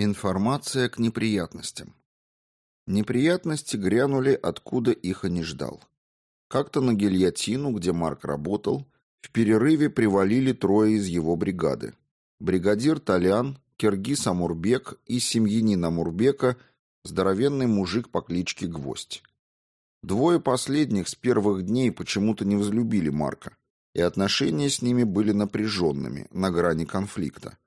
Информация к неприятностям. Неприятности грянули, откуда их и не ждал. Как-то на гильотину, где Марк работал, в перерыве привалили трое из его бригады. Бригадир Толян, киргиз Амурбек и семьянин Амурбека, здоровенный мужик по кличке Гвоздь. Двое последних с первых дней почему-то не возлюбили Марка, и отношения с ними были напряженными, на грани конфликта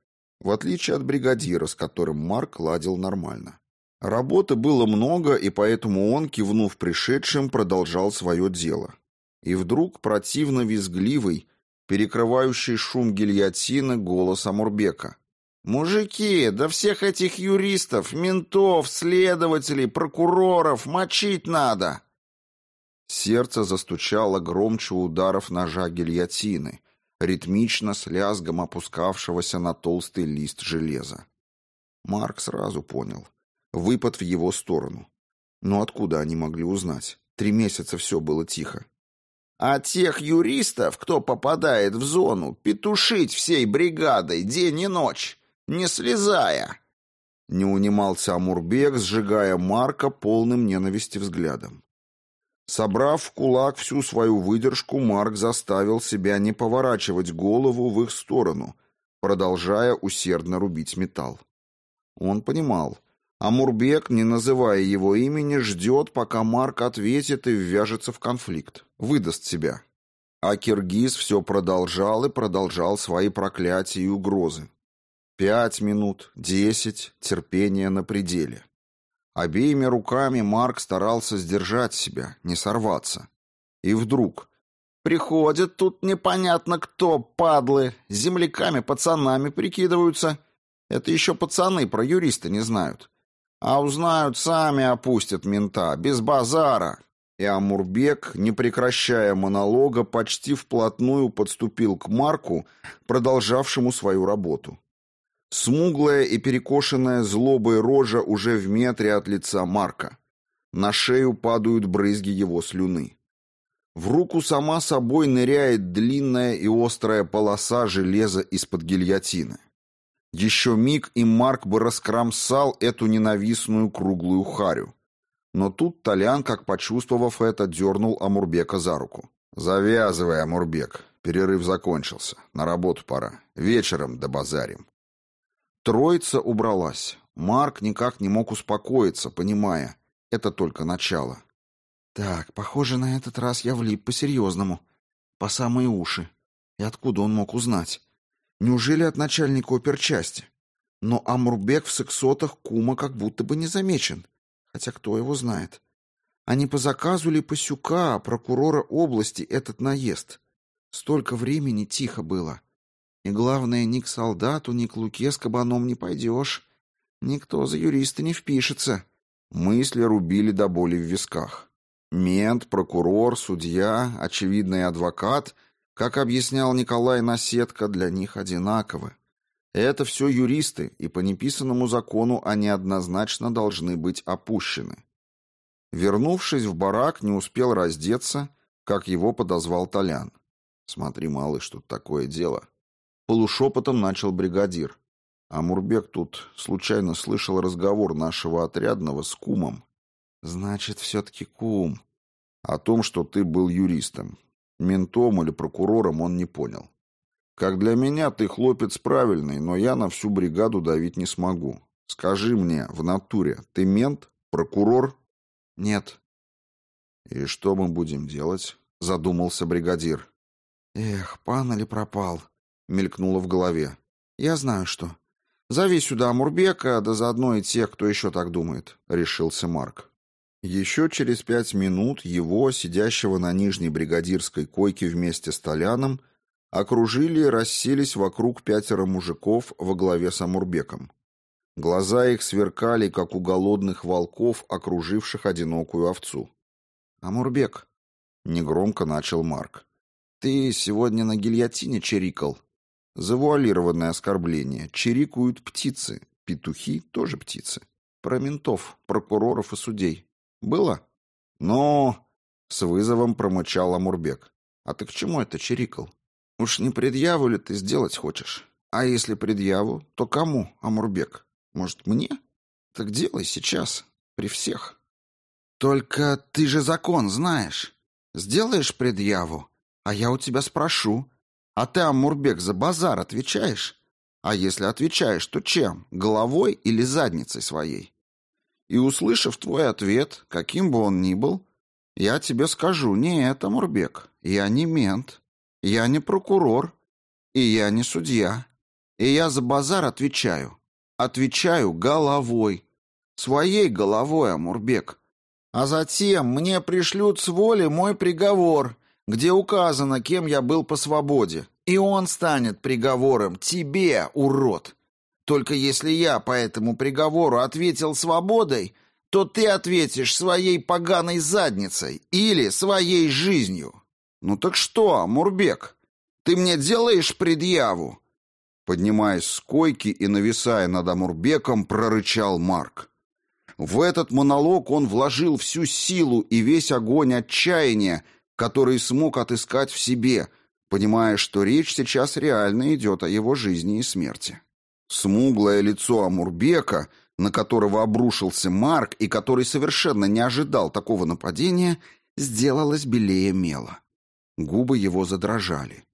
в отличие от бригадира, с которым Марк ладил нормально. Работы было много, и поэтому он, кивнув пришедшим, продолжал свое дело. И вдруг противно визгливый, перекрывающий шум гильотины, голос Амурбека. «Мужики, да всех этих юристов, ментов, следователей, прокуроров мочить надо!» Сердце застучало громче ударов ножа гильотины, ритмично с лязгом опускавшегося на толстый лист железа. Марк сразу понял. Выпад в его сторону. Но откуда они могли узнать? Три месяца все было тихо. А тех юристов, кто попадает в зону, петушить всей бригадой день и ночь, не слезая. Не унимался Амурбек, сжигая Марка полным ненависти взглядом. Собрав в кулак всю свою выдержку, Марк заставил себя не поворачивать голову в их сторону, продолжая усердно рубить металл. Он понимал, Амурбек, не называя его имени, ждет, пока Марк ответит и ввяжется в конфликт, выдаст себя. А Киргиз все продолжал и продолжал свои проклятия и угрозы. Пять минут, десять, терпение на пределе. Обеими руками Марк старался сдержать себя, не сорваться. И вдруг... «Приходят тут непонятно кто, падлы, земляками, пацанами прикидываются. Это еще пацаны про юриста не знают. А узнают, сами опустят мента, без базара». И Амурбек, не прекращая монолога, почти вплотную подступил к Марку, продолжавшему свою работу. Смуглая и перекошенная злобой рожа уже в метре от лица Марка. На шею падают брызги его слюны. В руку сама собой ныряет длинная и острая полоса железа из-под гильотины. Еще миг, и Марк бы раскромсал эту ненавистную круглую харю. Но тут Толян, как почувствовав это, дернул Амурбека за руку. «Завязывай, Амурбек. Перерыв закончился. На работу пора. Вечером добазарим». Троица убралась. Марк никак не мог успокоиться, понимая, это только начало. Так, похоже, на этот раз я влип по-серьезному. По самые уши. И откуда он мог узнать? Неужели от начальника оперчасти? Но Амурбек в сексотах кума как будто бы не замечен. Хотя кто его знает? А не по заказу ли Пасюка, прокурора области, этот наезд? Столько времени тихо было. И главное, ни к солдату, ни к Луке с кабаном не пойдешь. Никто за юриста не впишется. Мысли рубили до боли в висках. Мент, прокурор, судья, очевидный адвокат, как объяснял Николай Наседко, для них одинаковы. Это все юристы, и по неписанному закону они однозначно должны быть опущены. Вернувшись в барак, не успел раздеться, как его подозвал Толян. «Смотри, малыш, тут такое дело. Полушепотом начал бригадир. А Мурбек тут случайно слышал разговор нашего отрядного с кумом. Значит, все-таки кум. О том, что ты был юристом. Ментом или прокурором он не понял. Как для меня ты хлопец правильный, но я на всю бригаду давить не смогу. Скажи мне, в натуре, ты мент? Прокурор? Нет. И что мы будем делать? Задумался бригадир. Эх, пан или пропал? Мелькнуло в голове. Я знаю что. Зови сюда Амурбека, да заодно и тех, кто еще так думает, решился Марк. Еще через пять минут его, сидящего на нижней бригадирской койке вместе с Толяном, окружили и расселись вокруг пятеро мужиков во главе с Амурбеком. Глаза их сверкали, как у голодных волков, окруживших одинокую овцу. «Амурбек», — негромко начал Марк, — «ты сегодня на гильотине чирикал. Завуалированное оскорбление. Чирикуют птицы. Петухи тоже птицы. Про ментов, прокуроров и судей. Было? Но... С вызовом промычал Амурбек. А ты к чему это чирикал? Уж не предъяву ли ты сделать хочешь? А если предъяву, то кому, Амурбек? Может, мне? Так делай сейчас, при всех. Только ты же закон знаешь. Сделаешь предъяву, а я у тебя спрошу. А ты, Амурбек, за базар отвечаешь? А если отвечаешь, то чем? Головой или задницей своей? И услышав твой ответ, каким бы он ни был, я тебе скажу, нет, Амурбек, я не мент, я не прокурор, и я не судья. И я за базар отвечаю. Отвечаю головой. Своей головой, Амурбек. А затем мне пришлют с воли мой приговор, где указано, кем я был по свободе. И он станет приговором тебе, урод. Только если я по этому приговору ответил свободой, то ты ответишь своей поганой задницей или своей жизнью. Ну так что, Мурбек, ты мне делаешь предъяву? Поднимаясь с койки и нависая над Амурбеком, прорычал Марк. В этот монолог он вложил всю силу и весь огонь отчаяния, который смог отыскать в себе, понимая, что речь сейчас реально идет о его жизни и смерти. Смуглое лицо Амурбека, на которого обрушился Марк и который совершенно не ожидал такого нападения, сделалось белее мела. Губы его задрожали.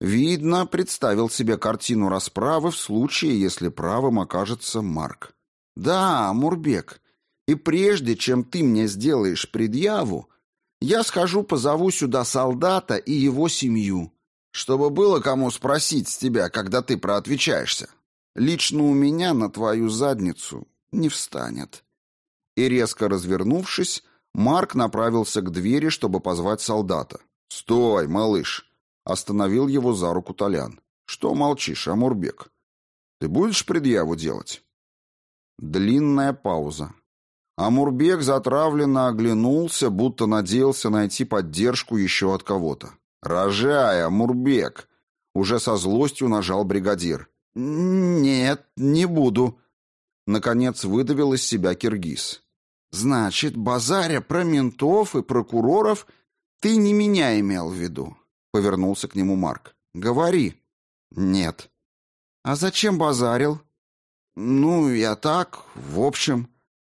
Видно, представил себе картину расправы в случае, если правым окажется Марк. «Да, Мурбек, и прежде, чем ты мне сделаешь предъяву, я схожу позову сюда солдата и его семью, чтобы было кому спросить с тебя, когда ты проотвечаешься. Лично у меня на твою задницу не встанет». И резко развернувшись, Марк направился к двери, чтобы позвать солдата. «Стой, малыш!» Остановил его за руку Толян. «Что молчишь, Амурбек? Ты будешь предъяву делать?» Длинная пауза. Амурбек затравленно оглянулся, будто надеялся найти поддержку еще от кого-то. «Рожай, Амурбек!» Уже со злостью нажал бригадир. «Нет, не буду», — наконец выдавил из себя киргиз. «Значит, базаря про ментов и прокуроров ты не меня имел в виду. Повернулся к нему Марк. Говори. Нет. А зачем базарил? Ну, я так, в общем.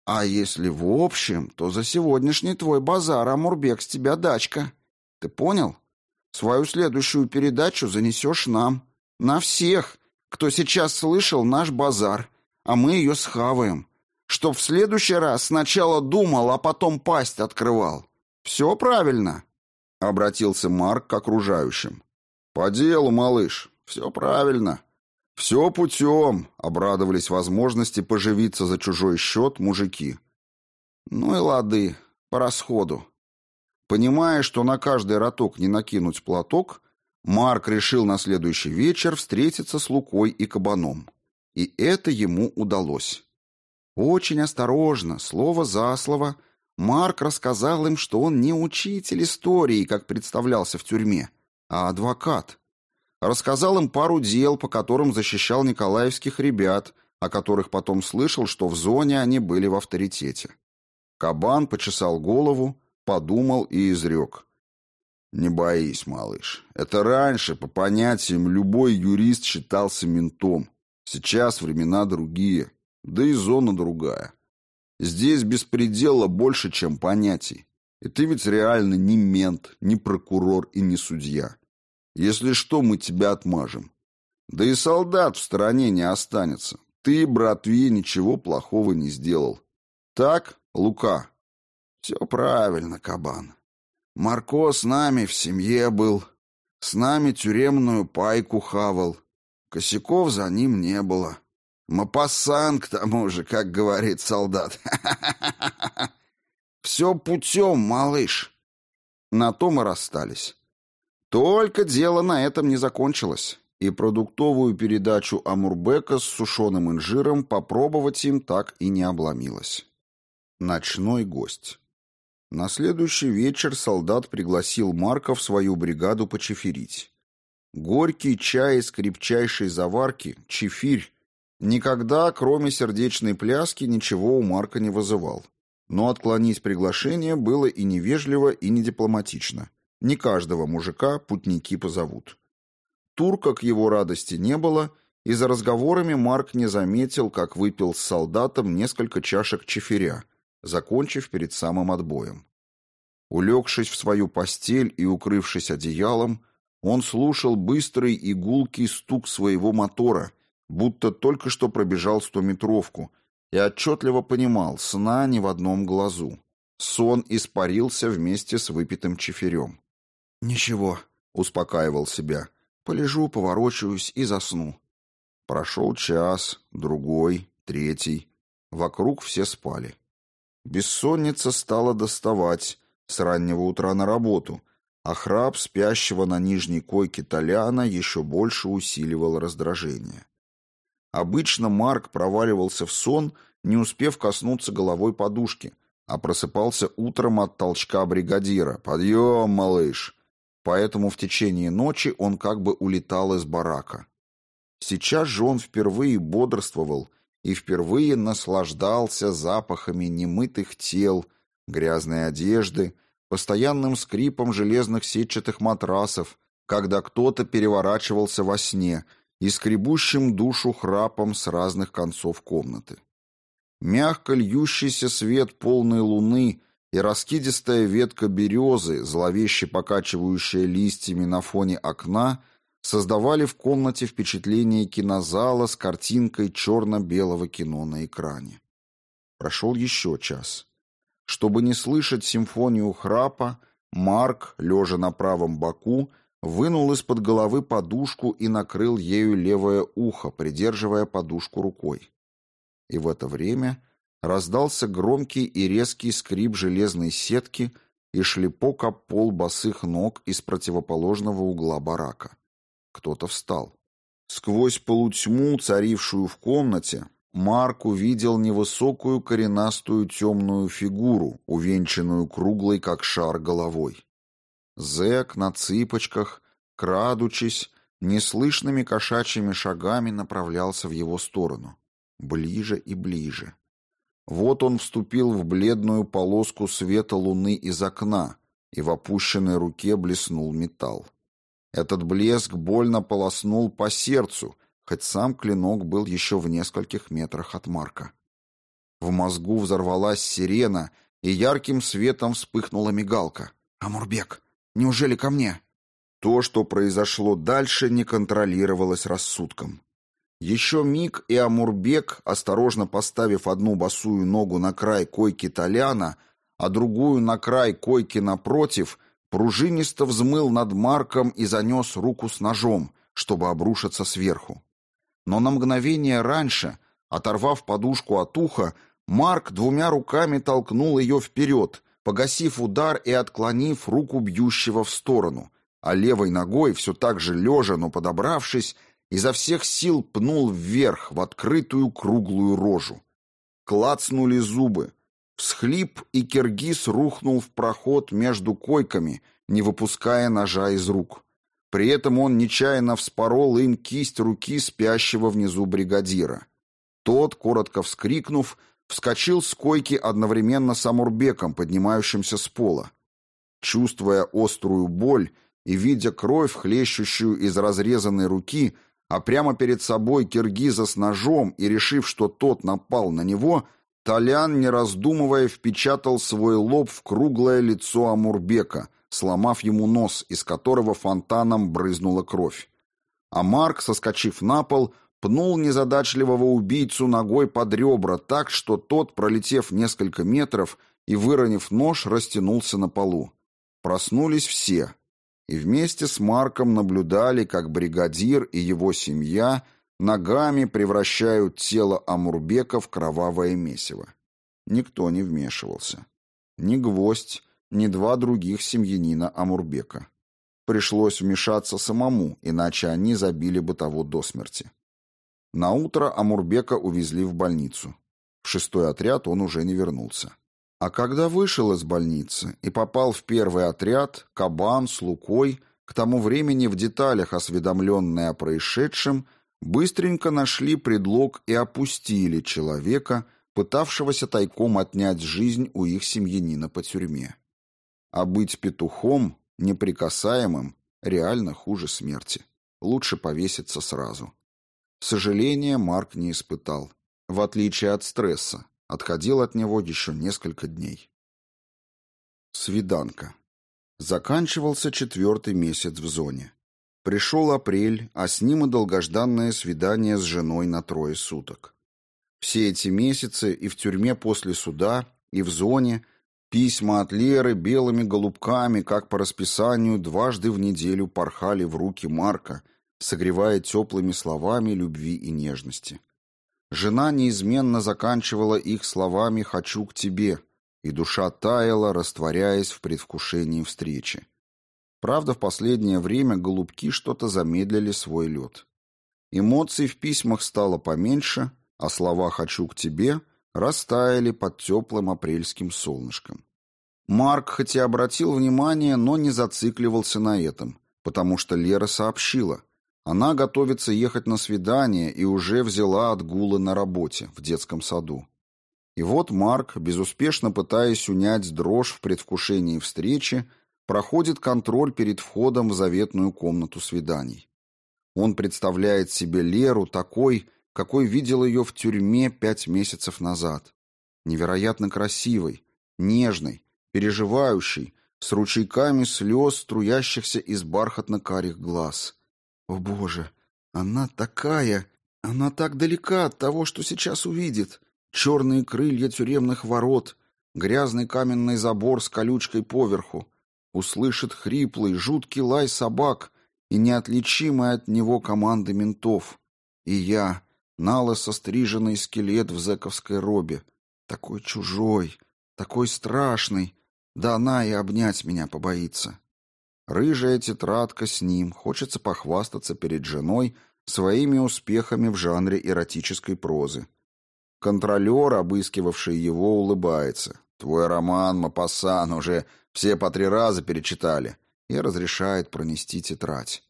А если в общем, то за сегодняшний твой базар, Амурбек, с тебя дачка. Ты понял? Свою следующую передачу занесешь нам. На всех, кто сейчас слышал наш базар. А мы ее схаваем. Чтоб в следующий раз сначала думал, а потом пасть открывал. Все правильно? Обратился Марк к окружающим. «По делу, малыш. Все правильно. Все путем», — обрадовались возможности поживиться за чужой счет мужики. «Ну и лады, по расходу». Понимая, что на каждый роток не накинуть платок, Марк решил на следующий вечер встретиться с Лукой и Кабаном. И это ему удалось. Очень осторожно, слово за слово — Марк рассказал им, что он не учитель истории, как представлялся в тюрьме, а адвокат. Рассказал им пару дел, по которым защищал николаевских ребят, о которых потом слышал, что в зоне они были в авторитете. Кабан почесал голову, подумал и изрек. «Не боись, малыш. Это раньше, по понятиям, любой юрист считался ментом. Сейчас времена другие, да и зона другая. Здесь беспредела больше, чем понятий. И ты ведь реально не мент, не прокурор и не судья. Если что, мы тебя отмажем. Да и солдат в стороне не останется. Ты, братве, ничего плохого не сделал. Так, Лука? Все правильно, кабан. Марко с нами в семье был. С нами тюремную пайку хавал. Косяков за ним не было. Мапассан, к тому же, как говорит солдат. Все путем, малыш. На том и расстались. Только дело на этом не закончилось, и продуктовую передачу Амурбека с сушеным инжиром попробовать им так и не обломилось. Ночной гость. На следующий вечер солдат пригласил Марка в свою бригаду почеферить. Горький чай из крепчайшей заварки, чефирь, Никогда, кроме сердечной пляски, ничего у Марка не вызывал. Но отклонить приглашение было и невежливо, и не дипломатично. Не каждого мужика путники позовут. Турка к его радости не было, и за разговорами Марк не заметил, как выпил с солдатом несколько чашек чефиря, закончив перед самым отбоем. Улегшись в свою постель и укрывшись одеялом, он слушал быстрый и гулкий стук своего мотора, будто только что пробежал стометровку, и отчетливо понимал, сна ни в одном глазу. Сон испарился вместе с выпитым чефирем. «Ничего», — успокаивал себя, — «полежу, поворочаюсь и засну». Прошел час, другой, третий. Вокруг все спали. Бессонница стала доставать с раннего утра на работу, а храп спящего на нижней койке Толяна еще больше усиливал раздражение. Обычно Марк проваливался в сон, не успев коснуться головой подушки, а просыпался утром от толчка бригадира. «Подъем, малыш!» Поэтому в течение ночи он как бы улетал из барака. Сейчас же он впервые бодрствовал и впервые наслаждался запахами немытых тел, грязной одежды, постоянным скрипом железных сетчатых матрасов, когда кто-то переворачивался во сне — и скребущим душу храпом с разных концов комнаты. Мягко льющийся свет полной луны и раскидистая ветка березы, зловеще покачивающая листьями на фоне окна, создавали в комнате впечатление кинозала с картинкой черно-белого кино на экране. Прошел еще час. Чтобы не слышать симфонию храпа, Марк, лежа на правом боку, вынул из-под головы подушку и накрыл ею левое ухо, придерживая подушку рукой. И в это время раздался громкий и резкий скрип железной сетки и шлепок об пол босых ног из противоположного угла барака. Кто-то встал. Сквозь полутьму, царившую в комнате, Марк увидел невысокую коренастую темную фигуру, увенчанную круглой, как шар, головой. Зэк на цыпочках, крадучись, неслышными кошачьими шагами направлялся в его сторону. Ближе и ближе. Вот он вступил в бледную полоску света луны из окна, и в опущенной руке блеснул металл. Этот блеск больно полоснул по сердцу, хоть сам клинок был еще в нескольких метрах от Марка. В мозгу взорвалась сирена, и ярким светом вспыхнула мигалка. «Амурбек!» Неужели ко мне? То, что произошло дальше, не контролировалось рассудком. Еще миг, и Амурбек, осторожно поставив одну босую ногу на край койки Толяна, а другую на край койки напротив, пружинисто взмыл над Марком и занес руку с ножом, чтобы обрушиться сверху. Но на мгновение раньше, оторвав подушку от уха, Марк двумя руками толкнул ее вперед, погасив удар и отклонив руку бьющего в сторону, а левой ногой, все так же лежа, но подобравшись, изо всех сил пнул вверх в открытую круглую рожу. Клацнули зубы. Всхлип, и киргиз рухнул в проход между койками, не выпуская ножа из рук. При этом он нечаянно вспорол им кисть руки спящего внизу бригадира. Тот, коротко вскрикнув, вскочил с койки одновременно с Амурбеком, поднимающимся с пола. Чувствуя острую боль и видя кровь, хлещущую из разрезанной руки, а прямо перед собой киргиза с ножом и решив, что тот напал на него, Толян, не раздумывая, впечатал свой лоб в круглое лицо Амурбека, сломав ему нос, из которого фонтаном брызнула кровь. А Марк, соскочив на пол, пнул незадачливого убийцу ногой под ребра так, что тот, пролетев несколько метров и выронив нож, растянулся на полу. Проснулись все, и вместе с Марком наблюдали, как бригадир и его семья ногами превращают тело Амурбека в кровавое месиво. Никто не вмешивался. Ни гвоздь, ни два других семьянина Амурбека. Пришлось вмешаться самому, иначе они забили бы того до смерти. На утро Амурбека увезли в больницу. В шестой отряд он уже не вернулся. А когда вышел из больницы и попал в первый отряд, Кабан с Лукой, к тому времени в деталях осведомленные о происшедшем, быстренько нашли предлог и опустили человека, пытавшегося тайком отнять жизнь у их семьянина по тюрьме. А быть петухом, неприкасаемым, реально хуже смерти. Лучше повеситься сразу. Сожаления Марк не испытал, в отличие от стресса, отходил от него еще несколько дней. Свиданка. Заканчивался четвертый месяц в зоне. Пришел апрель, а с ним и долгожданное свидание с женой на трое суток. Все эти месяцы и в тюрьме после суда, и в зоне письма от Леры белыми голубками, как по расписанию, дважды в неделю порхали в руки Марка, согревая теплыми словами любви и нежности. Жена неизменно заканчивала их словами «хочу к тебе», и душа таяла, растворяясь в предвкушении встречи. Правда, в последнее время голубки что-то замедлили свой лед. Эмоций в письмах стало поменьше, а слова «хочу к тебе» растаяли под теплым апрельским солнышком. Марк хоть и обратил внимание, но не зацикливался на этом, потому что Лера сообщила. Она готовится ехать на свидание и уже взяла отгулы на работе в детском саду. И вот Марк, безуспешно пытаясь унять дрожь в предвкушении встречи, проходит контроль перед входом в заветную комнату свиданий. Он представляет себе Леру такой, какой видел ее в тюрьме пять месяцев назад. Невероятно красивой, нежной, переживающей, с ручейками слез, струящихся из бархатно-карих глаз. О, Боже, она такая, она так далека от того, что сейчас увидит черные крылья тюремных ворот, грязный каменный забор с колючкой поверху, услышит хриплый, жуткий лай собак и неотличимые от него команды ментов. И я, налысо стриженный скелет в зэковской робе, такой чужой, такой страшный, да она и обнять меня побоится. Рыжая тетрадка с ним, хочется похвастаться перед женой своими успехами в жанре эротической прозы. Контролер, обыскивавший его, улыбается. «Твой роман, Мапасан, уже все по три раза перечитали» и разрешает пронести тетрадь.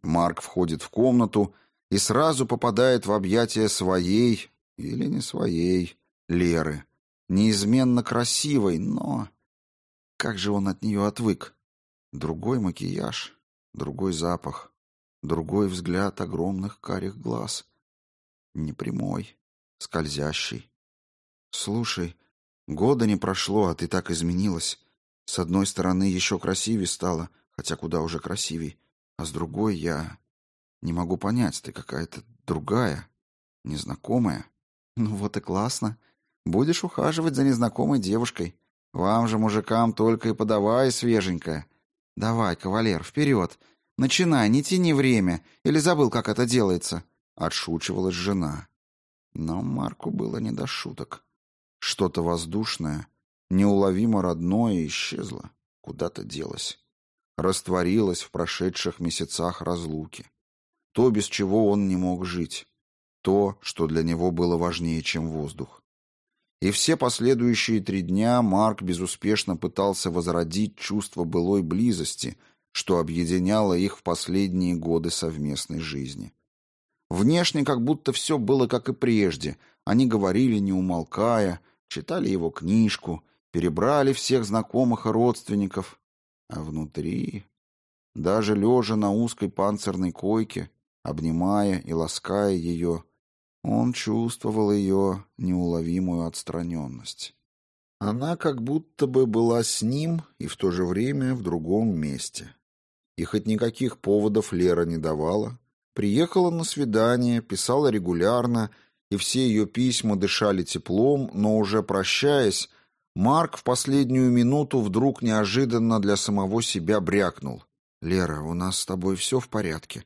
Марк входит в комнату и сразу попадает в объятия своей, или не своей, Леры. Неизменно красивой, но... Как же он от нее отвык? Другой макияж, другой запах, другой взгляд огромных карих глаз. Непрямой, скользящий. «Слушай, года не прошло, а ты так изменилась. С одной стороны, еще красивее стала, хотя куда уже красивей, а с другой я не могу понять, ты какая-то другая, незнакомая. Ну вот и классно. Будешь ухаживать за незнакомой девушкой. Вам же, мужикам, только и подавай свеженькое. Давай, кавалер, вперед. Начинай, не тяни время. Или забыл, как это делается?» Отшучивалась жена. Но Марку было не до шуток. Что-то воздушное, неуловимо родное исчезло, куда-то делось. Растворилось в прошедших месяцах разлуки. То, без чего он не мог жить. То, что для него было важнее, чем воздух. И все последующие три дня Марк безуспешно пытался возродить чувство былой близости, что объединяло их в последние годы совместной жизни. Внешне как будто все было как и прежде. Они говорили, не умолкая, читали его книжку, перебрали всех знакомых и родственников. А внутри, даже лежа на узкой панцирной койке, обнимая и лаская ее, он чувствовал ее неуловимую отстраненность. Она как будто бы была с ним и в то же время в другом месте. И хоть никаких поводов Лера не давала, Приехала на свидание, писала регулярно, и все ее письма дышали теплом, но уже прощаясь, Марк в последнюю минуту вдруг неожиданно для самого себя брякнул. «Лера, у нас с тобой все в порядке.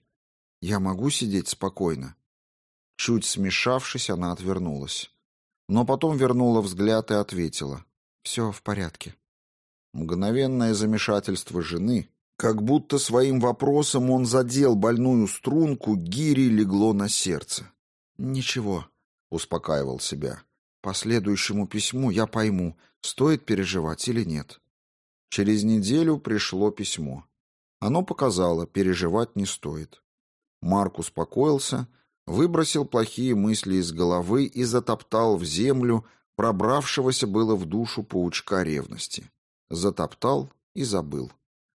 Я могу сидеть спокойно?» Чуть смешавшись, она отвернулась. Но потом вернула взгляд и ответила. «Все в порядке». Мгновенное замешательство жены, как будто своим вопросом он задел больную струнку, гири легло на сердце. «Ничего», — успокаивал себя. «По следующему письму я пойму, стоит переживать или нет». Через неделю пришло письмо. Оно показало, переживать не стоит. Марк успокоился, выбросил плохие мысли из головы и затоптал в землю пробравшегося было в душу паучка ревности. Затоптал и забыл.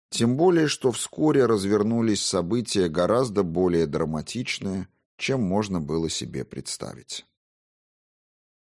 Тем более, что вскоре развернулись события гораздо более драматичные чем можно было себе представить.